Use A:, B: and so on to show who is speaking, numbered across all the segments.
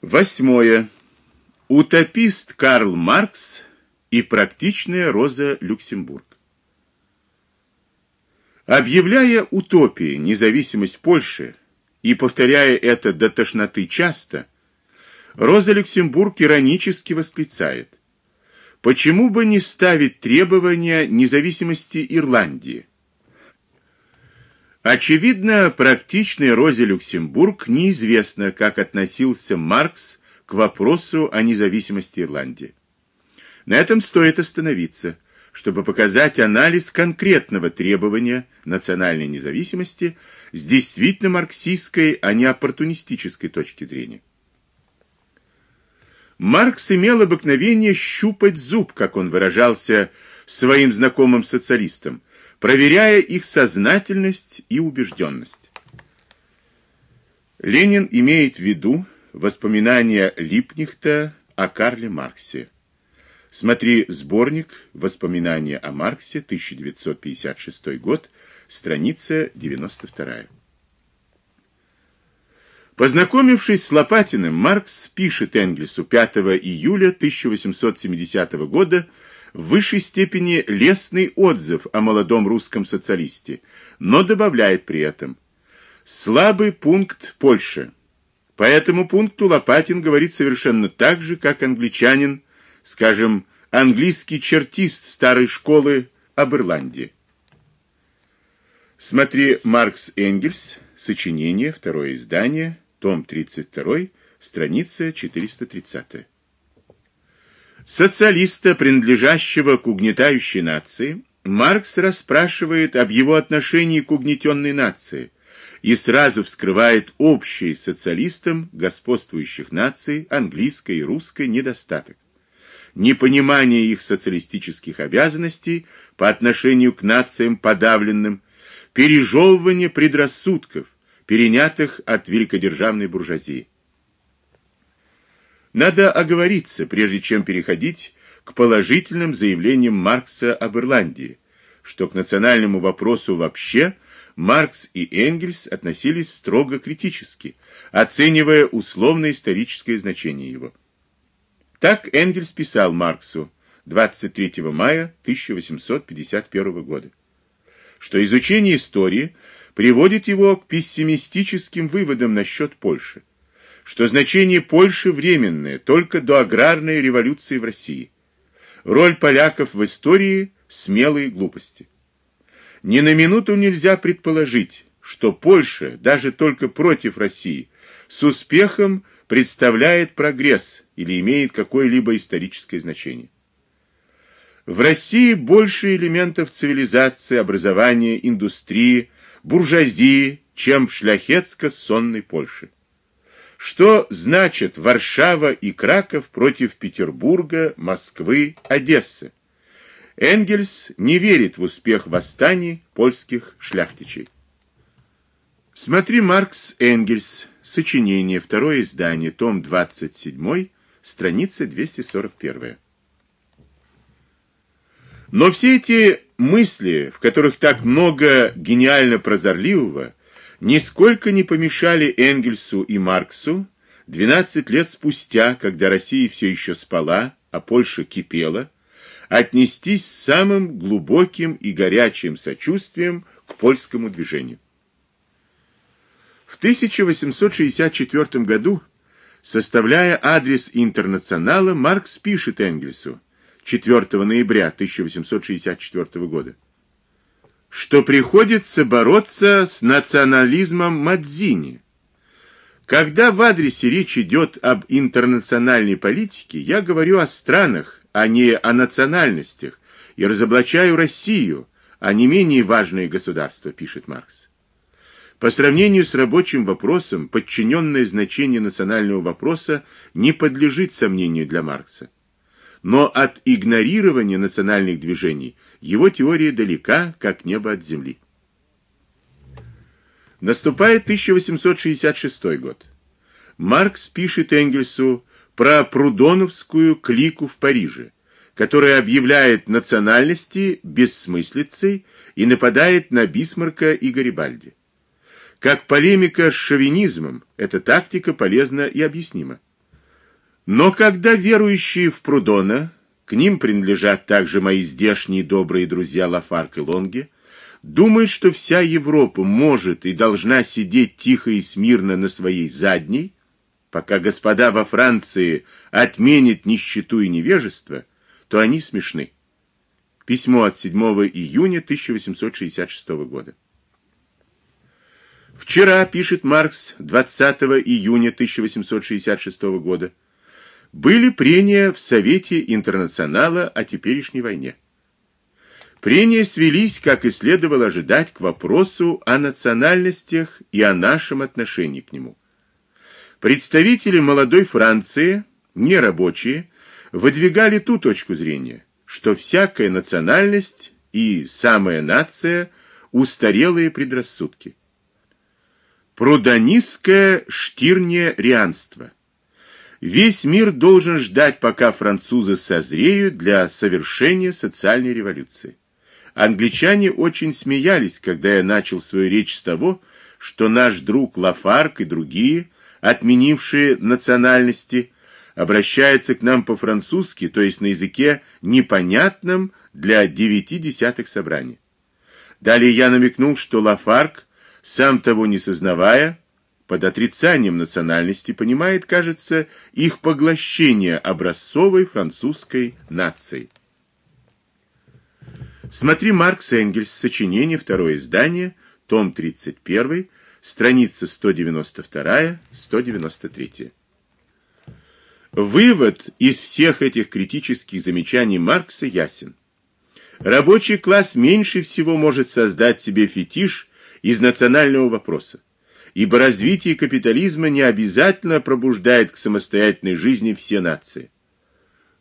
A: Восьмое. Утопист Карл Маркс и практичная Роза Люксембург. Объявляя утопией независимость Польши и повторяя это до тошноты часто, Роза Люксембург иронически восклицает: почему бы не ставить требования независимости Ирландии? Очевидно, практичной Розе Люксембург неизвестно, как относился Маркс к вопросу о независимости Ирландии. На этом стоит остановиться, чтобы показать анализ конкретного требования национальной независимости с действительно марксистской, а не оппортунистической точки зрения. Маркс имел обыкновение щупать зуб, как он выражался своим знакомым социалистам, проверяя их сознательность и убежденность. Ленин имеет в виду воспоминания Липнихта о Карле Марксе. Смотри сборник Воспоминания о Марксе, 1956 год, страница 92. Познакомившись с Лопатиным, Маркс пишет Энгельсу 5 июля 1870 года в высшей степени лестный отзыв о молодом русском социалисте, но добавляет при этом слабый пункт Польши. По этому пункту Лопатин говорит совершенно так же, как англичанин, скажем, английский чертист старой школы об Ирландии. Смотри Маркс Энгельс, сочинение, второе издание, том 32, страница 430. Социалиста, принадлежащего к угнетающей нации, Маркс расспрашивает об его отношении к угнетенной нации и сразу вскрывает общий социалистам господствующих наций, английской и русской, недостаток. Непонимание их социалистических обязанностей по отношению к нациям подавленным, пережевывание предрассудков, перенятых от великодержавной буржуазии. Надо оговориться, прежде чем переходить к положительным заявлениям Маркса об Ирландии, что к национальному вопросу вообще Маркс и Энгельс относились строго критически, оценивая условно-историческое значение его. Так Энгельс писал Марксу 23 мая 1851 года, что изучение истории приводит его к пессимистическим выводам насчет Польши что значение Польши временное, только до аграрной революции в России. Роль поляков в истории смелые глупости. Ни на минуту нельзя предположить, что Польша, даже только против России, с успехом представляет прогресс или имеет какое-либо историческое значение. В России больше элементов цивилизации, образования, индустрии, буржуазии, чем в шляхетско-сонной Польше. Что значит Варшава и Краков против Петербурга, Москвы, Одессы? Энгельс не верит в успех восстаний польских шляхтичей. Смотри Маркс Энгельс. Сочинение, второе издание, том 27, страница 241. Но все эти мысли, в которых так много гениально прозорливого, нисколько не помешали Энгельсу и Марксу 12 лет спустя, когда Россия все еще спала, а Польша кипела, отнестись с самым глубоким и горячим сочувствием к польскому движению. В 1864 году, составляя адрес Интернационала, Маркс пишет Энгельсу 4 ноября 1864 года: что приходится бороться с национализмом Мадзини. Когда в адресе речь идет об интернациональной политике, я говорю о странах, а не о национальностях, и разоблачаю Россию, а не менее важные государства, пишет Маркс. По сравнению с рабочим вопросом, подчиненное значение национального вопроса не подлежит сомнению для Маркса. Но от игнорирования национальных движений – его теория далека, как небо от земли. Наступает 1866 год. Маркс пишет Энгельсу про прудоновскую клику в Париже, которая объявляет национальности бессмыслицей и нападает на Бисмарка и Гарибальди. Как полемика с шовинизмом, эта тактика полезна и объяснима. Но когда верующие в Прудона, к ним принадлежат также мои здешние добрые друзья Лафарк и Лонги, думают, что вся Европа может и должна сидеть тихо и смирно на своей задней, пока господа во Франции отменят нищету и невежество, то они смешны. Письмо от 7 июня 1866 года. Вчера, пишет Маркс, 20 июня 1866 года, были прения в Совете Интернационала о теперешней войне. Прения свелись, как и следовало ожидать, к вопросу о национальностях и о нашем отношении к нему. Представители молодой Франции, нерабочие, выдвигали ту точку зрения, что всякая национальность и самая нация устарелые предрассудки. Прудонистское штирне-рианство. Весь мир должен ждать, пока французы созреют для совершения социальной революции. Англичане очень смеялись, когда я начал свою речь с того, что наш друг Лафарк и другие, отменившие национальности, обращаются к нам по-французски, то есть на языке непонятном для девяти десятых собраний. Далее я намекнул, что Лафарк, сам того не сознавая, под отрицанием национальности понимает, кажется, их поглощение образцовой французской нацией. Смотри Маркс Энгельс, сочинение, второе издание, том 31, страница 192-193. Вывод из всех этих критических замечаний Маркса ясен. Рабочий класс меньше всего может создать себе фетиш из национального вопроса, ибо развитие капитализма не обязательно пробуждает к самостоятельной жизни все нации.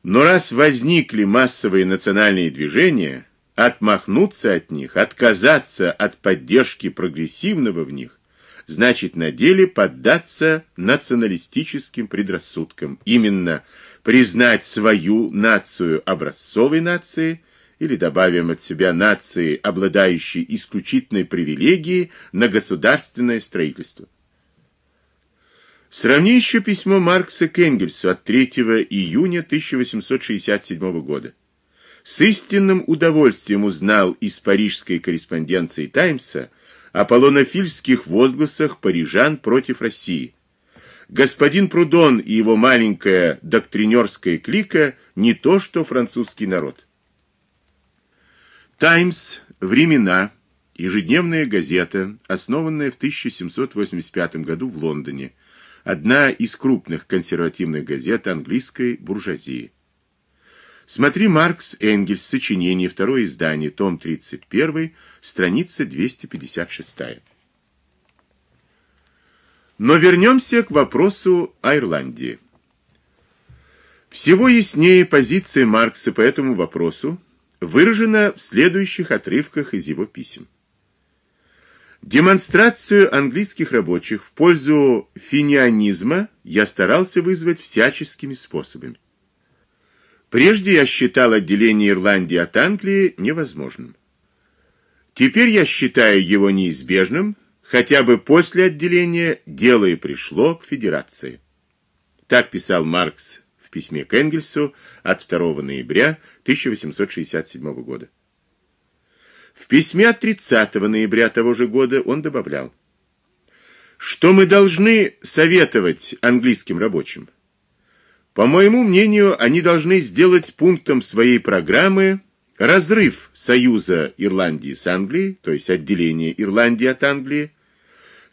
A: Но раз возникли массовые национальные движения, отмахнуться от них, отказаться от поддержки прогрессивного в них, значит на деле поддаться националистическим предрассудкам, именно признать свою нацию образцовой нацией или добавим от себя нации, обладающей исключительной привилегией на государственное строительство. Сравни еще письмо Маркса к Энгельсу от 3 июня 1867 года с истинным удовольствием узнал из парижской корреспонденции Таймса о полонофильских возгласах парижан против России. Господин Прудон и его маленькая доктринерская клика не то что французский народ. Таймс. Времена. Ежедневная газета, основанная в 1785 году в Лондоне. Одна из крупных консервативных газет английской буржуазии. Смотри Маркс Энгельс, сочинение, второе издание, том 31, страница 256. Но вернемся к вопросу о Ирландии. Всего яснее позиция Маркса по этому вопросу выражена в следующих отрывках из его писем. Демонстрацию английских рабочих в пользу финианизма я старался вызвать всяческими способами. Прежде я считал отделение Ирландии от Англии невозможным. Теперь я считаю его неизбежным, хотя бы после отделения дело и пришло к федерации. Так писал Маркс в письме к Энгельсу от 2 ноября 1867 года. В письме от 30 ноября того же года он добавлял: что мы должны советовать английским рабочим по моему мнению, они должны сделать пунктом своей программы разрыв союза Ирландии с Англией, то есть отделение Ирландии от Англии.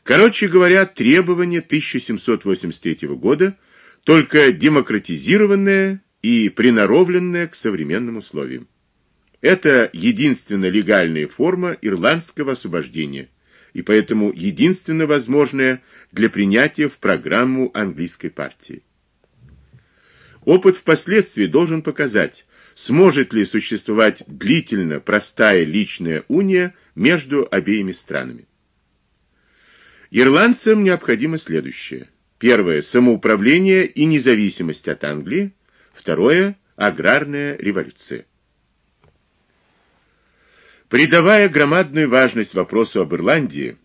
A: Короче говоря, требование 1783 года, только демократизированное и приноровленное к современным условиям. Это единственная легальная форма ирландского освобождения и поэтому единственно возможная для принятия в программу английской партии. Опыт впоследствии должен показать, сможет ли существовать длительно простая личная уния между обеими странами. Ирландцам необходимо следующее: первое самоуправление и независимость от Англии, второе аграрная революция. Придавая громадную важность вопросу об Ирландии,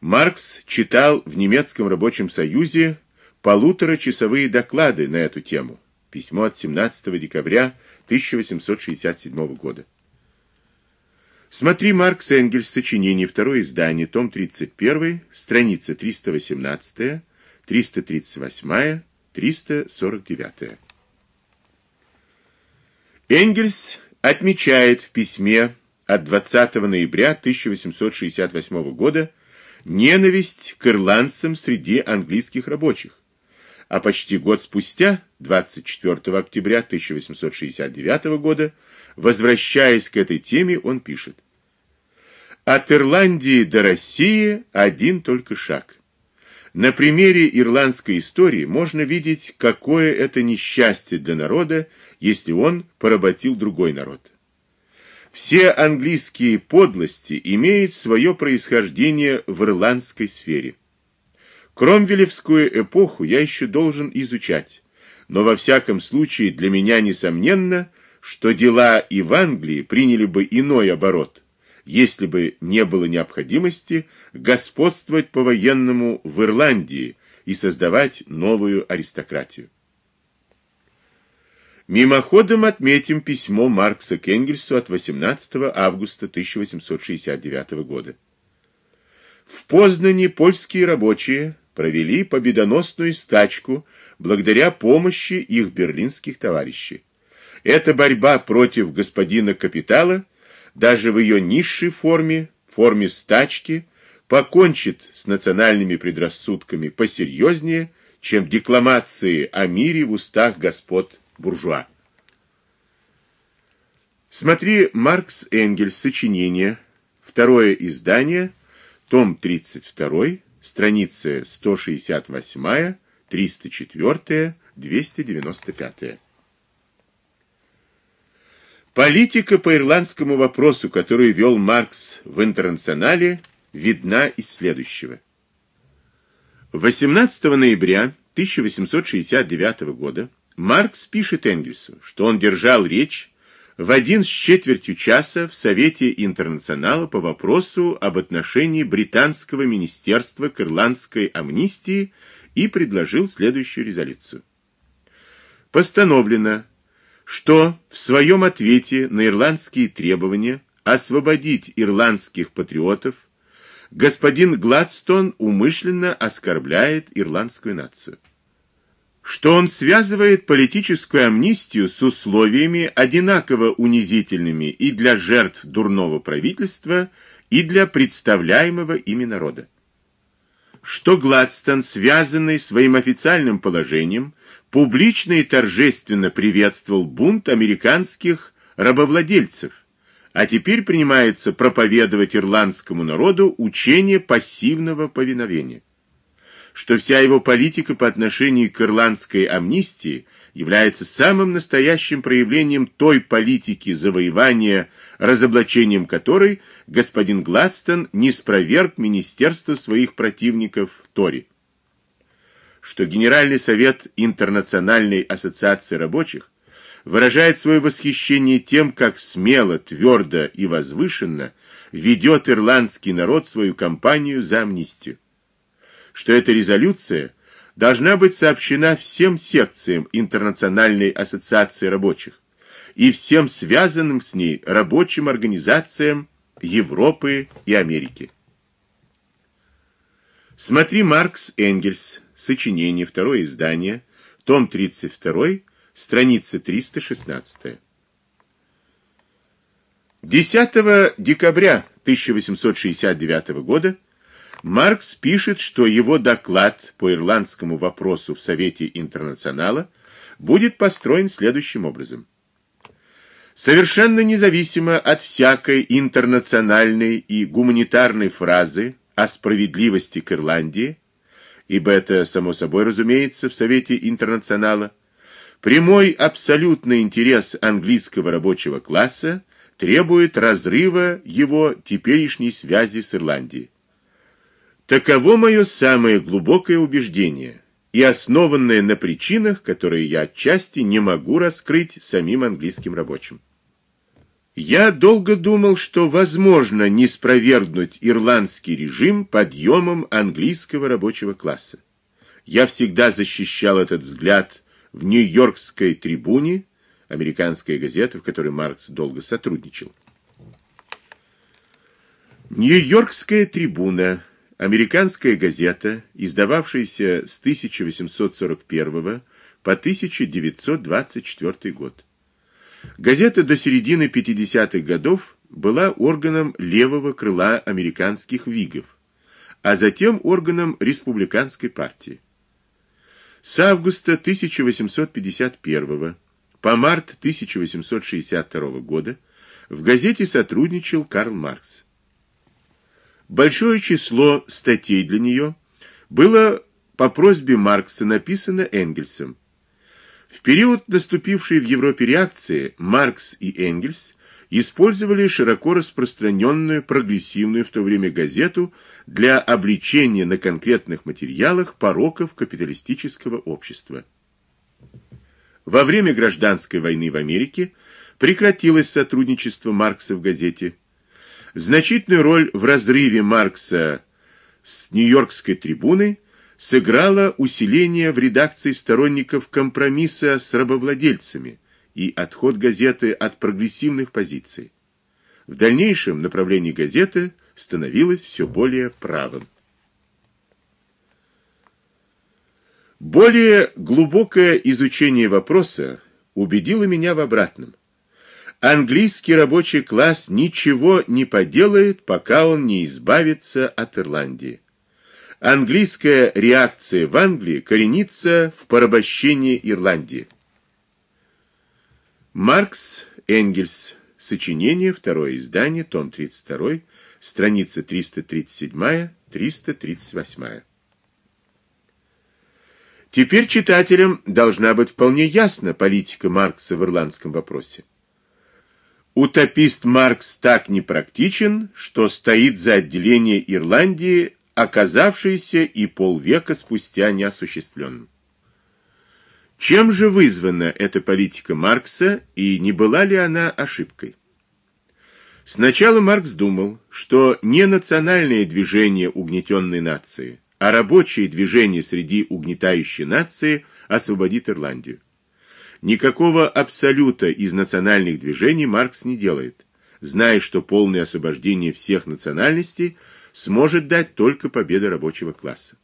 A: Маркс читал в немецком рабочем союзе полуторачасовые доклады на эту тему. Письмо от 17 декабря 1867 года. Смотри Маркс Энгельс, сочинение, второе издание, том 31, страница 318, 338, 349. Энгельс отмечает в письме от 20 ноября 1868 года ненависть к ирландцам среди английских рабочих. А почти год спустя, 24 октября 1869 года, возвращаясь к этой теме, он пишет: От Ирландии до России один только шаг. На примере ирландской истории можно видеть, какое это несчастье для народа, если он поработил другой народ. Все английские подлости имеют свое происхождение в ирландской сфере. Кромвелевскую эпоху я еще должен изучать, но во всяком случае для меня несомненно, что дела и в Англии приняли бы иной оборот, если бы не было необходимости господствовать по-военному в Ирландии и создавать новую аристократию. Мимоходом отметим письмо Маркса к Энгельсу от 18 августа 1869 года. В Познани польские рабочие провели победоносную стачку благодаря помощи их берлинских товарищей. Эта борьба против господина капитала, даже в ее низшей форме, форме стачки, покончит с национальными предрассудками посерьезнее, чем декламации о мире в устах господ буржуа. Смотри Маркс Энгельс сочинение, второе издание, том 32, страницы 168, 304, 295. Политика по ирландскому вопросу, которую вел Маркс в Интернационале, видна из следующего. 18 ноября 1869 года Маркс пишет Энгельсу, что он держал речь в один с четвертью часа в Совете Интернационала по вопросу об отношении британского министерства к ирландской амнистии и предложил следующую резолюцию. Постановлено, что в своем ответе на ирландские требования освободить ирландских патриотов господин Гладстон умышленно оскорбляет ирландскую нацию что он связывает политическую амнистию с условиями одинаково унизительными и для жертв дурного правительства, и для представляемого ими народа. Что Гладстон, связанный своим официальным положением, публично и торжественно приветствовал бунт американских рабовладельцев, а теперь принимается проповедовать ирландскому народу учение пассивного повиновения что вся его политика по отношению к ирландской амнистии является самым настоящим проявлением той политики завоевания, разоблачением которой господин Гладстон не спроверг министерство своих противников Тори. Что Генеральный совет Интернациональной ассоциации рабочих выражает свое восхищение тем, как смело, твердо и возвышенно ведет ирландский народ свою кампанию за амнистию что эта резолюция должна быть сообщена всем секциям Интернациональной ассоциации рабочих и всем связанным с ней рабочим организациям Европы и Америки. Смотри Маркс Энгельс, сочинение, второе издание, том 32, страница 316. 10 декабря 1869 года Маркс пишет, что его доклад по ирландскому вопросу в Совете Интернационала будет построен следующим образом. Совершенно независимо от всякой интернациональной и гуманитарной фразы о справедливости к Ирландии, ибо это само собой разумеется в Совете Интернационала, прямой абсолютный интерес английского рабочего класса требует разрыва его теперешней связи с Ирландией. Таково мое самое глубокое убеждение и основанное на причинах, которые я отчасти не могу раскрыть самим английским рабочим. Я долго думал, что возможно не спровергнуть ирландский режим подъемом английского рабочего класса. Я всегда защищал этот взгляд в Нью-Йоркской трибуне, американская газета, в которой Маркс долго сотрудничал. Нью-Йоркская трибуна, американская газета, издававшаяся с 1841 по 1924 год. Газета до середины 50-х годов была органом левого крыла американских вигов, а затем органом республиканской партии. С августа 1851 по март 1862 года в газете сотрудничал Карл Маркс. Большое число статей для нее было по просьбе Маркса написано Энгельсом. В период наступившей в Европе реакции Маркс и Энгельс использовали широко распространенную прогрессивную в то время газету для обличения на конкретных материалах пороков капиталистического общества. Во время гражданской войны в Америке прекратилось сотрудничество Маркса в газете. Значительную роль в разрыве Маркса с Нью-Йоркской трибуной сыграло усиление в редакции сторонников компромисса с рабовладельцами и отход газеты от прогрессивных позиций. В дальнейшем направление газеты становилось все более правым. Более глубокое изучение вопроса убедило меня в обратном. Английский рабочий класс ничего не поделает, пока он не избавится от Ирландии. Английская реакция в Англии коренится в порабощении Ирландии. Маркс Энгельс. Сочинение, второе издание, том 32, страница 337-338. Теперь читателям должна быть вполне ясна политика Маркса в ирландском вопросе. Утопист Маркс так непрактичен, что стоит за отделение Ирландии, оказавшееся и полвека спустя неосуществленным. Чем же вызвана эта политика Маркса и не была ли она ошибкой? Сначала Маркс думал, что не национальное движение угнетенной нации, а рабочее движение среди угнетающей нации освободит Ирландию. Никакого абсолюта из национальных движений Маркс не делает, зная, что полное освобождение всех национальностей сможет дать только победа рабочего класса.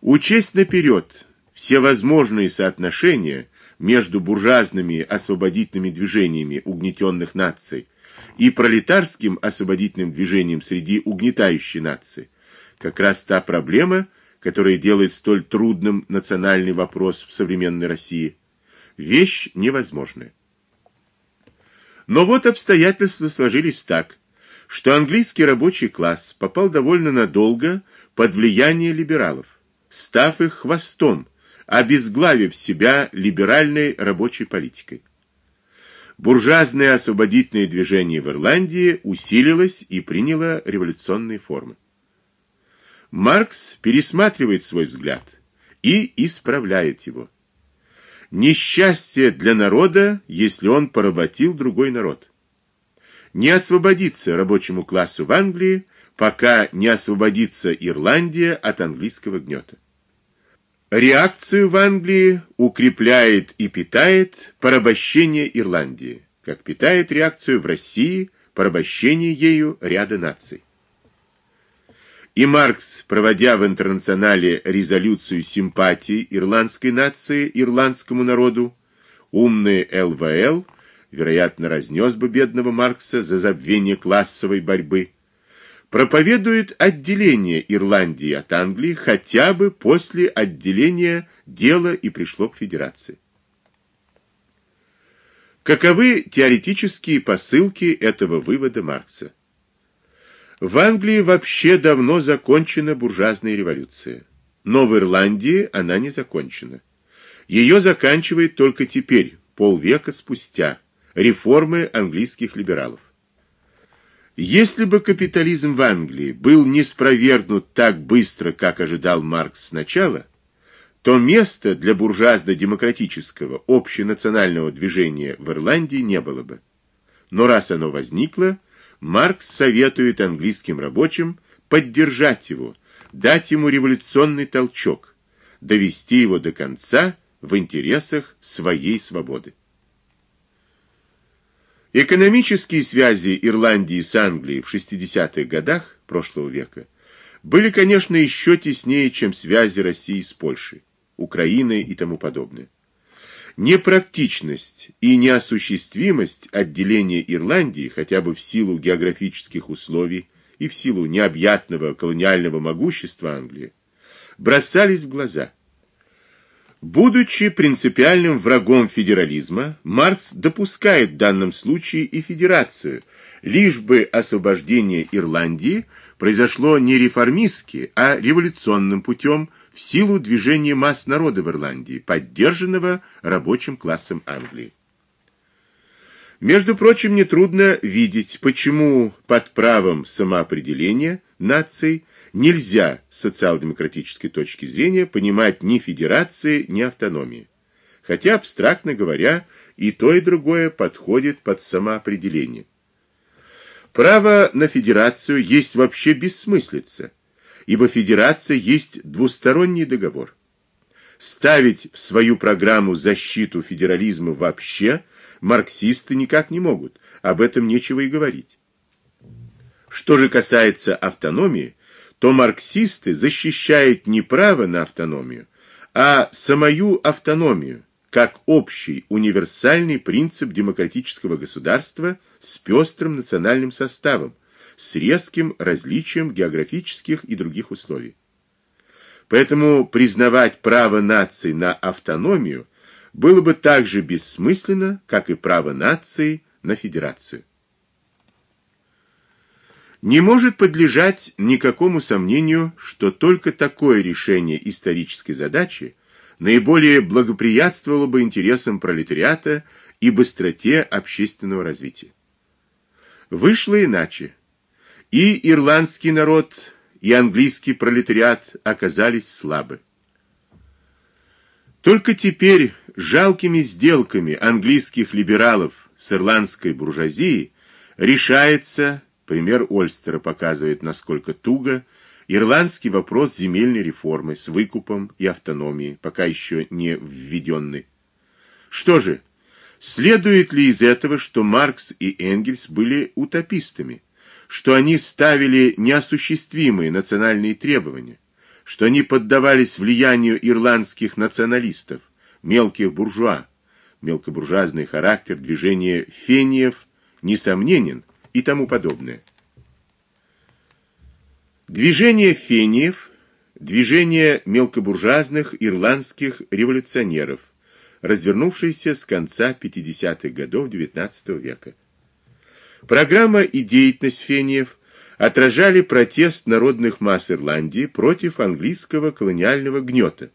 A: Учесть наперед все возможные соотношения между буржуазными освободительными движениями угнетенных наций и пролетарским освободительным движением среди угнетающей нации, как раз та проблема, которая делает столь трудным национальный вопрос в современной России, вещь невозможная. Но вот обстоятельства сложились так, что английский рабочий класс попал довольно надолго под влияние либералов, став их хвостом, обезглавив себя либеральной рабочей политикой. Буржуазное освободительное движение в Ирландии усилилось и приняло революционные формы. Маркс пересматривает свой взгляд и исправляет его. Несчастье для народа, если он поработил другой народ. Не освободится рабочему классу в Англии, пока не освободится Ирландия от английского гнета. Реакцию в Англии укрепляет и питает порабощение Ирландии, как питает реакцию в России порабощение ею ряда наций. И Маркс, проводя в интернационале резолюцию симпатии ирландской нации ирландскому народу, умный ЛВЛ, вероятно, разнес бы бедного Маркса за забвение классовой борьбы, проповедует отделение Ирландии от Англии хотя бы после отделения дело и пришло к федерации. Каковы теоретические посылки этого вывода Маркса? В Англии вообще давно закончена буржуазная революция, но в Ирландии она не закончена. Ее заканчивает только теперь, полвека спустя, реформы английских либералов. Если бы капитализм в Англии был не спровергнут так быстро, как ожидал Маркс сначала, то места для буржуазно-демократического общенационального движения в Ирландии не было бы. Но раз оно возникло, Маркс советует английским рабочим поддержать его, дать ему революционный толчок, довести его до конца в интересах своей свободы. Экономические связи Ирландии с Англией в 60-х годах прошлого века были, конечно, еще теснее, чем связи России с Польшей, Украиной и тому подобное. Непрактичность и неосуществимость отделения Ирландии хотя бы в силу географических условий и в силу необъятного колониального могущества Англии бросались в глаза. Будучи принципиальным врагом федерализма, Маркс допускает в данном случае и федерацию, лишь бы освобождение Ирландии произошло не реформистски, а революционным путем в силу движения масс народа в Ирландии, поддержанного рабочим классом Англии. Между прочим, нетрудно видеть, почему под правом самоопределения наций нельзя с социал-демократической точки зрения понимать ни федерации, ни автономии. Хотя, абстрактно говоря, и то, и другое подходит под самоопределение. Право на федерацию есть вообще бессмыслица, ибо федерация есть двусторонний договор. Ставить в свою программу защиту федерализма вообще марксисты никак не могут, об этом нечего и говорить. Что же касается автономии, то марксисты защищают не право на автономию, а самую автономию, как общий универсальный принцип демократического государства с пестрым национальным составом, с резким различием географических и других условий. Поэтому признавать право наций на автономию было бы так же бессмысленно, как и право нации на федерацию не может подлежать никакому сомнению, что только такое решение исторической задачи наиболее благоприятствовало бы интересам пролетариата и быстроте общественного развития. Вышло иначе. И ирландский народ, и английский пролетариат оказались слабы. Только теперь жалкими сделками английских либералов с ирландской буржуазией решается Пример Ольстера показывает, насколько туго ирландский вопрос земельной реформы с выкупом и автономией, пока еще не введенный. Что же, следует ли из этого, что Маркс и Энгельс были утопистами, что они ставили неосуществимые национальные требования, что они поддавались влиянию ирландских националистов, мелких буржуа, мелкобуржуазный характер движения фениев несомненен, и тому подобное. Движение фениев, движение мелкобуржуазных ирландских революционеров, развернувшееся с конца 50-х годов XIX века. Программа и деятельность фениев отражали протест народных масс Ирландии против английского колониального гнета.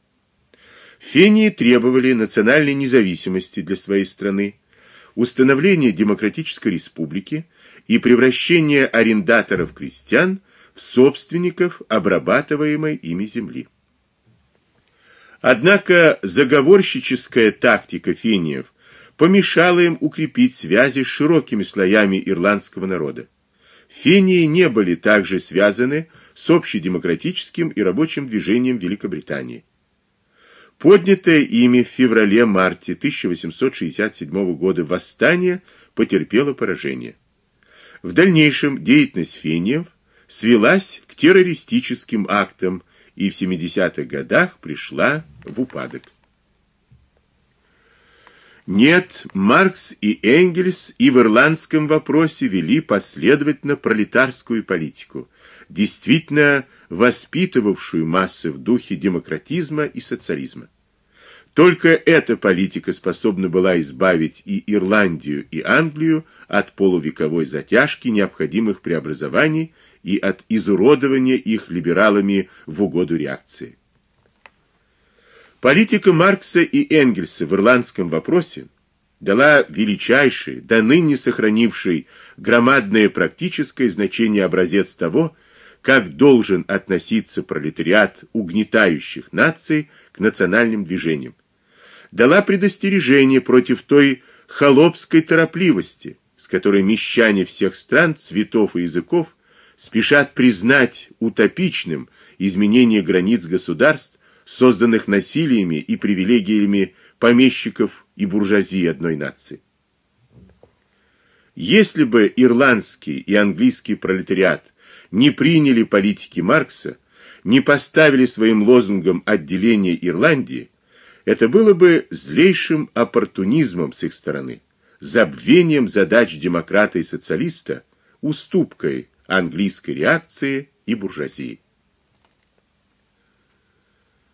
A: Фении требовали национальной независимости для своей страны, установления демократической республики и превращение арендаторов-крестьян в собственников обрабатываемой ими земли. Однако заговорщическая тактика фениев помешала им укрепить связи с широкими слоями ирландского народа. Фении не были также связаны с общедемократическим и рабочим движением Великобритании. Поднятое ими в феврале-марте 1867 года восстание потерпело поражение. В дальнейшем деятельность фениев свелась к террористическим актам и в 70-х годах пришла в упадок. Нет, Маркс и Энгельс и в ирландском вопросе вели последовательно пролетарскую политику, действительно воспитывавшую массы в духе демократизма и социализма. Только эта политика способна была избавить и Ирландию, и Англию от полувековой затяжки необходимых преобразований и от изуродования их либералами в угоду реакции. Политика Маркса и Энгельса в ирландском вопросе дала величайший, до ныне сохранивший громадное практическое значение образец того, как должен относиться пролетариат угнетающих наций к национальным движениям. Дала предостережение против той холопской торопливости, с которой мещане всех стран, цветов и языков спешат признать утопичным изменение границ государств, созданных насилиями и привилегиями помещиков и буржуазии одной нации. Если бы ирландский и английский пролетариат не приняли политики Маркса, не поставили своим лозунгом отделение Ирландии, это было бы злейшим оппортунизмом с их стороны, забвением задач демократа и социалиста, уступкой английской реакции и буржуазии.